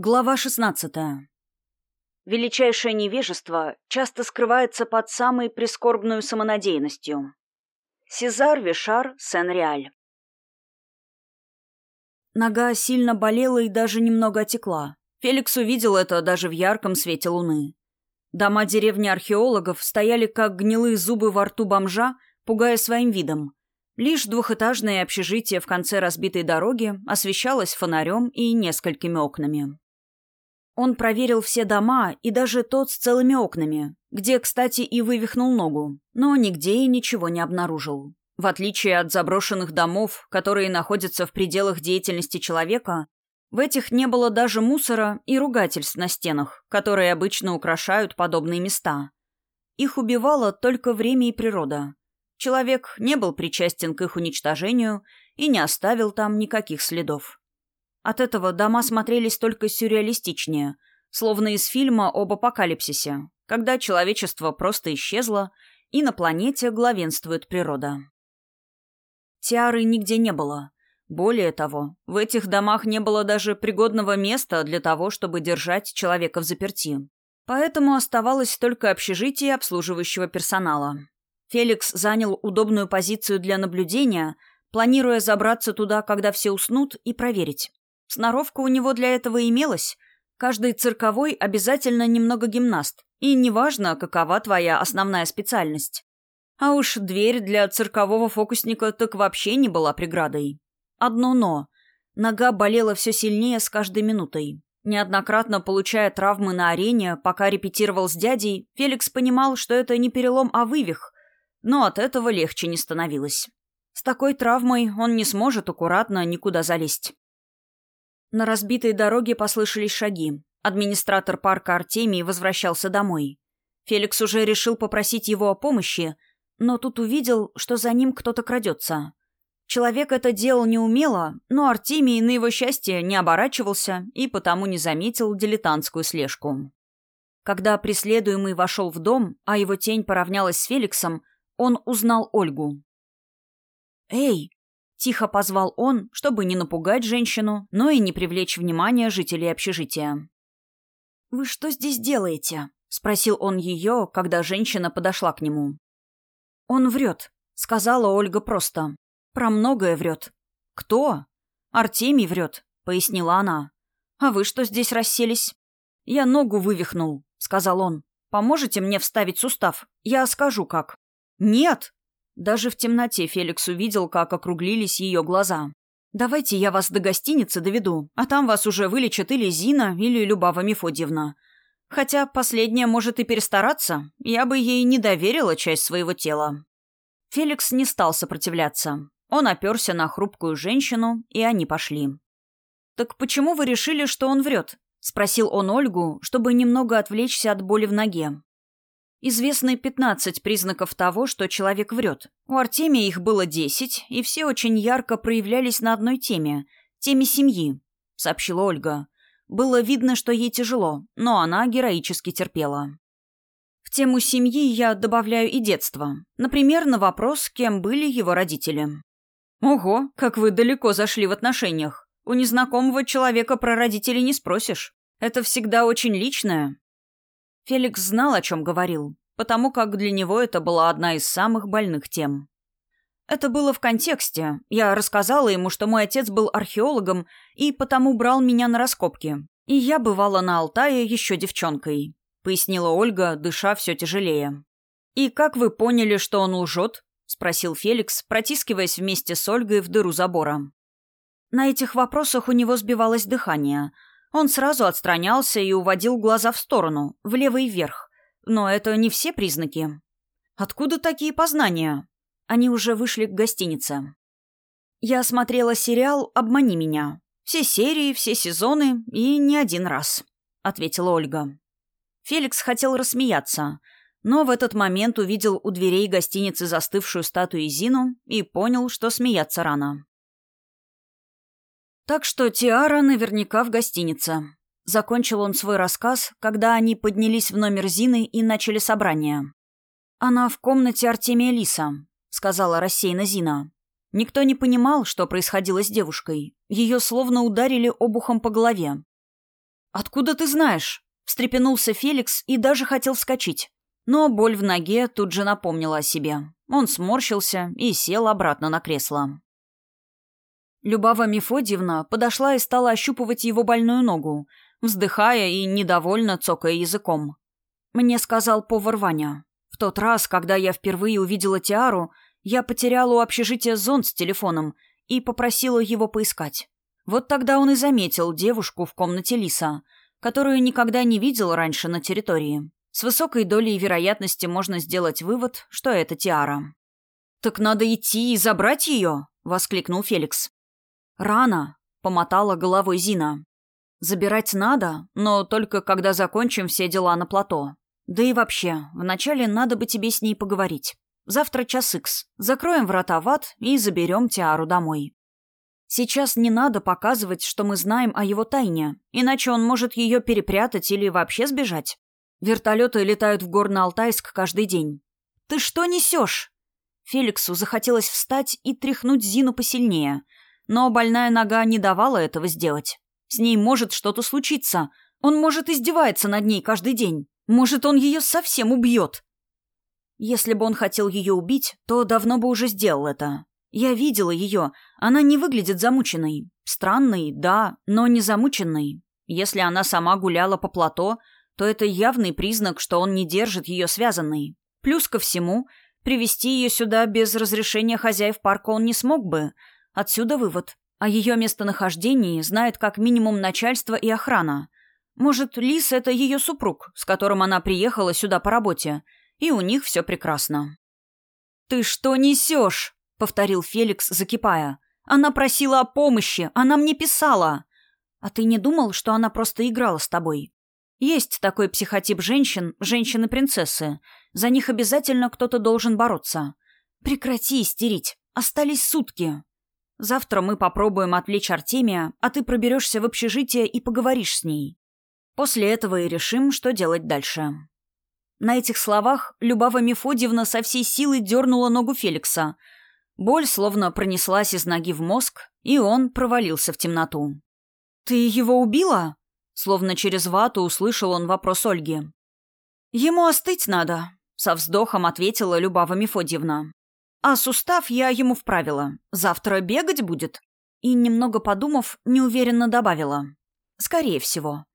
Глава 16. Величайшее невежество часто скрывается под самой прискорбную самонадеянностью. Сезар Вишар Сен-Реаль. Нога сильно болела и даже немного отекла. Феликс увидел это даже в ярком свете луны. Дома деревни археологов стояли как гнилые зубы во рту бомжа, пугая своим видом. Лишь двухэтажное общежитие в конце разбитой дороги освещалось фонарем и несколькими окнами. Он проверил все дома и даже тот с целыми окнами, где, кстати, и вывихнул ногу, но нигде и ничего не обнаружил. В отличие от заброшенных домов, которые находятся в пределах деятельности человека, в этих не было даже мусора и ругательств на стенах, которые обычно украшают подобные места. Их убивало только время и природа. Человек не был причастен к их уничтожению и не оставил там никаких следов. От этого дома смотрелись только сюрреалистичнее, словно из фильма об апокалипсисе, когда человечество просто исчезло, и на планете главенствует природа. Тиары нигде не было. Более того, в этих домах не было даже пригодного места для того, чтобы держать человека в заперти. Поэтому оставалось только общежитие обслуживающего персонала. Феликс занял удобную позицию для наблюдения, планируя забраться туда, когда все уснут, и проверить, Сноровка у него для этого имелась. Каждый цирковой обязательно немного гимнаст. И неважно, какова твоя основная специальность. А уж дверь для циркового фокусника так вообще не была преградой. Одно «но». Нога болела все сильнее с каждой минутой. Неоднократно получая травмы на арене, пока репетировал с дядей, Феликс понимал, что это не перелом, а вывих. Но от этого легче не становилось. С такой травмой он не сможет аккуратно никуда залезть. На разбитой дороге послышались шаги. Администратор парка Артемий возвращался домой. Феликс уже решил попросить его о помощи, но тут увидел, что за ним кто-то крадется. Человек это делал неумело, но Артемий, на его счастье, не оборачивался и потому не заметил дилетантскую слежку. Когда преследуемый вошел в дом, а его тень поравнялась с Феликсом, он узнал Ольгу. «Эй!» Тихо позвал он, чтобы не напугать женщину, но и не привлечь внимание жителей общежития. «Вы что здесь делаете?» — спросил он ее, когда женщина подошла к нему. «Он врет», — сказала Ольга просто. «Про многое врет». «Кто?» «Артемий врет», — пояснила она. «А вы что здесь расселись?» «Я ногу вывихнул», — сказал он. «Поможете мне вставить сустав? Я скажу как». «Нет!» Даже в темноте Феликс увидел, как округлились ее глаза. «Давайте я вас до гостиницы доведу, а там вас уже вылечат или Зина, или Любава Мефодьевна. Хотя последняя может и перестараться, я бы ей не доверила часть своего тела». Феликс не стал сопротивляться. Он оперся на хрупкую женщину, и они пошли. «Так почему вы решили, что он врет?» — спросил он Ольгу, чтобы немного отвлечься от боли в ноге. Известны 15 признаков того, что человек врет. У Артемия их было 10, и все очень ярко проявлялись на одной теме – теме семьи, сообщила Ольга. Было видно, что ей тяжело, но она героически терпела. В тему семьи я добавляю и детство. Например, на вопрос, кем были его родители. Ого, как вы далеко зашли в отношениях. У незнакомого человека про родителей не спросишь. Это всегда очень личное. Феликс знал, о чем говорил, потому как для него это была одна из самых больных тем. Это было в контексте. Я рассказала ему, что мой отец был археологом и потому брал меня на раскопки. И я бывала на Алтае еще девчонкой, пояснила Ольга, дыша все тяжелее. «И как вы поняли, что он лжет?» — спросил Феликс, протискиваясь вместе с Ольгой в дыру забора. На этих вопросах у него сбивалось дыхание — он сразу отстранялся и уводил глаза в сторону, влево и вверх. Но это не все признаки. Откуда такие познания? Они уже вышли к гостинице. Я смотрела сериал «Обмани меня». Все серии, все сезоны и не один раз, — ответила Ольга. Феликс хотел рассмеяться, но в этот момент увидел у дверей гостиницы застывшую статую Зину и понял, что смеяться рано. Так что Тиара наверняка в гостинице. Закончил он свой рассказ, когда они поднялись в номер Зины и начали собрание. «Она в комнате Артемия Лиса», — сказала рассеянно Зина. Никто не понимал, что происходило с девушкой. Ее словно ударили обухом по голове. «Откуда ты знаешь?» — встрепенулся Феликс и даже хотел вскочить. Но боль в ноге тут же напомнила о себе. Он сморщился и сел обратно на кресло. Любава Мефодьевна подошла и стала ощупывать его больную ногу, вздыхая и недовольно цокая языком. Мне сказал повар Ваня. В тот раз, когда я впервые увидела Тиару, я потеряла у общежития зонт с телефоном и попросила его поискать. Вот тогда он и заметил девушку в комнате Лиса, которую никогда не видел раньше на территории. С высокой долей вероятности можно сделать вывод, что это Тиара. «Так надо идти и забрать ее!» — воскликнул Феликс. «Рано!» — помотала головой Зина. «Забирать надо, но только когда закончим все дела на плато. Да и вообще, вначале надо бы тебе с ней поговорить. Завтра час икс. Закроем врата в ад и заберем Тиару домой. Сейчас не надо показывать, что мы знаем о его тайне, иначе он может ее перепрятать или вообще сбежать. Вертолеты летают в Горно-Алтайск каждый день. «Ты что несешь?» Феликсу захотелось встать и тряхнуть Зину посильнее, но больная нога не давала этого сделать. С ней может что-то случиться. Он, может, издевается над ней каждый день. Может, он ее совсем убьет. Если бы он хотел ее убить, то давно бы уже сделал это. Я видела ее. Она не выглядит замученной. Странной, да, но не замученной. Если она сама гуляла по плато, то это явный признак, что он не держит ее связанной. Плюс ко всему, привести ее сюда без разрешения хозяев парка он не смог бы. Отсюда вывод. О ее местонахождении знает как минимум начальство и охрана. Может, Лис — это ее супруг, с которым она приехала сюда по работе, и у них все прекрасно. «Ты что несешь?» — повторил Феликс, закипая. «Она просила о помощи, она мне писала!» «А ты не думал, что она просто играла с тобой?» «Есть такой психотип женщин, женщины-принцессы. За них обязательно кто-то должен бороться. Прекрати истерить. Остались сутки. Завтра мы попробуем отвлечь Артемия, а ты проберешься в общежитие и поговоришь с ней. После этого и решим, что делать дальше». На этих словах Любава Мефодьевна со всей силы дернула ногу Феликса. Боль словно пронеслась из ноги в мозг, и он провалился в темноту. «Ты его убила?» Словно через вату услышал он вопрос Ольги. «Ему остыть надо», — со вздохом ответила Любава Мефодьевна. «А сустав я ему вправила. Завтра бегать будет?» И, немного подумав, неуверенно добавила. «Скорее всего».